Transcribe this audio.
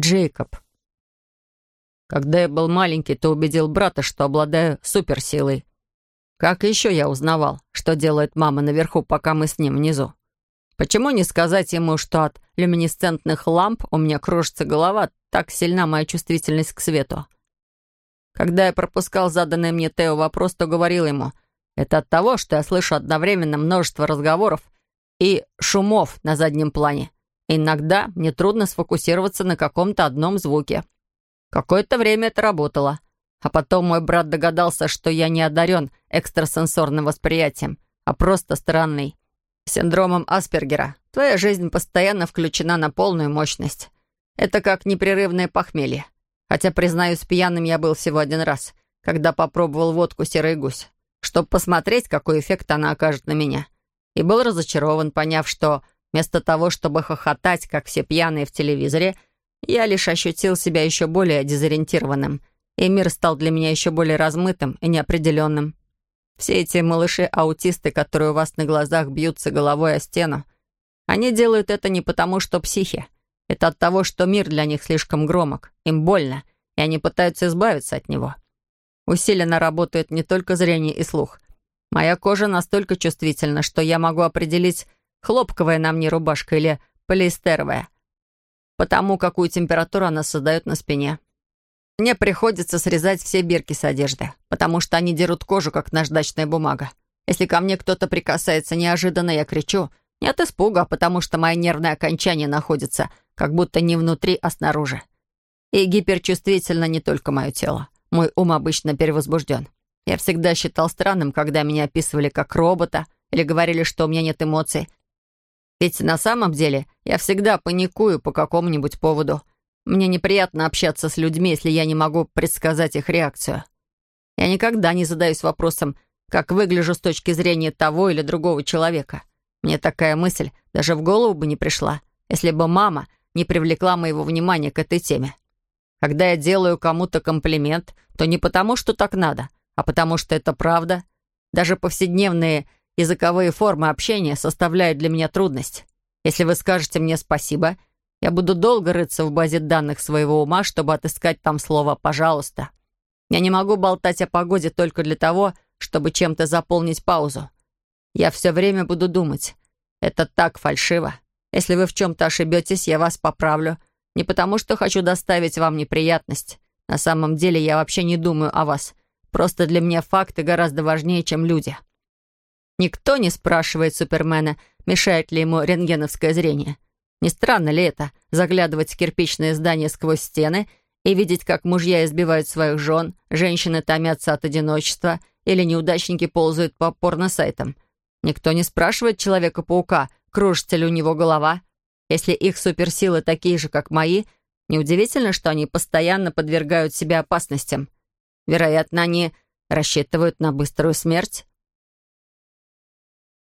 Джейкоб. Когда я был маленький, то убедил брата, что обладаю суперсилой. Как еще я узнавал, что делает мама наверху, пока мы с ним внизу? Почему не сказать ему, что от люминесцентных ламп у меня кружится голова, так сильна моя чувствительность к свету? Когда я пропускал заданный мне Тео вопрос, то говорил ему, это от того, что я слышу одновременно множество разговоров и шумов на заднем плане. Иногда мне трудно сфокусироваться на каком-то одном звуке. Какое-то время это работало. А потом мой брат догадался, что я не одарен экстрасенсорным восприятием, а просто странный. Синдромом Аспергера. Твоя жизнь постоянно включена на полную мощность. Это как непрерывное похмелье. Хотя, признаюсь, пьяным я был всего один раз, когда попробовал водку «Серый гусь», чтобы посмотреть, какой эффект она окажет на меня. И был разочарован, поняв, что вместо того, чтобы хохотать, как все пьяные в телевизоре, я лишь ощутил себя еще более дезориентированным, и мир стал для меня еще более размытым и неопределенным. Все эти малыши-аутисты, которые у вас на глазах бьются головой о стену, они делают это не потому, что психи. Это от того, что мир для них слишком громок, им больно, и они пытаются избавиться от него. Усиленно работает не только зрение и слух. Моя кожа настолько чувствительна, что я могу определить, хлопковая на мне рубашка или полиэстеровая — потому какую температуру она создает на спине. Мне приходится срезать все бирки с одежды, потому что они дерут кожу, как наждачная бумага. Если ко мне кто-то прикасается неожиданно, я кричу. Не от испуга, а потому что мои нервные окончания находятся как будто не внутри, а снаружи. И гиперчувствительно не только мое тело. Мой ум обычно перевозбужден. Я всегда считал странным, когда меня описывали как робота или говорили, что у меня нет эмоций, ведь на самом деле я всегда паникую по какому-нибудь поводу. Мне неприятно общаться с людьми, если я не могу предсказать их реакцию. Я никогда не задаюсь вопросом, как выгляжу с точки зрения того или другого человека. Мне такая мысль даже в голову бы не пришла, если бы мама не привлекла моего внимания к этой теме. Когда я делаю кому-то комплимент, то не потому, что так надо, а потому что это правда. Даже повседневные Языковые формы общения составляют для меня трудность. Если вы скажете мне спасибо, я буду долго рыться в базе данных своего ума, чтобы отыскать там слово «пожалуйста». Я не могу болтать о погоде только для того, чтобы чем-то заполнить паузу. Я все время буду думать. Это так фальшиво. Если вы в чем-то ошибетесь, я вас поправлю. Не потому, что хочу доставить вам неприятность. На самом деле я вообще не думаю о вас. Просто для меня факты гораздо важнее, чем люди. Никто не спрашивает Супермена, мешает ли ему рентгеновское зрение. Не странно ли это, заглядывать в кирпичные здания сквозь стены и видеть, как мужья избивают своих жен, женщины томятся от одиночества или неудачники ползают по порносайтам? Никто не спрашивает Человека-паука, кружится ли у него голова. Если их суперсилы такие же, как мои, неудивительно, что они постоянно подвергают себя опасностям. Вероятно, они рассчитывают на быструю смерть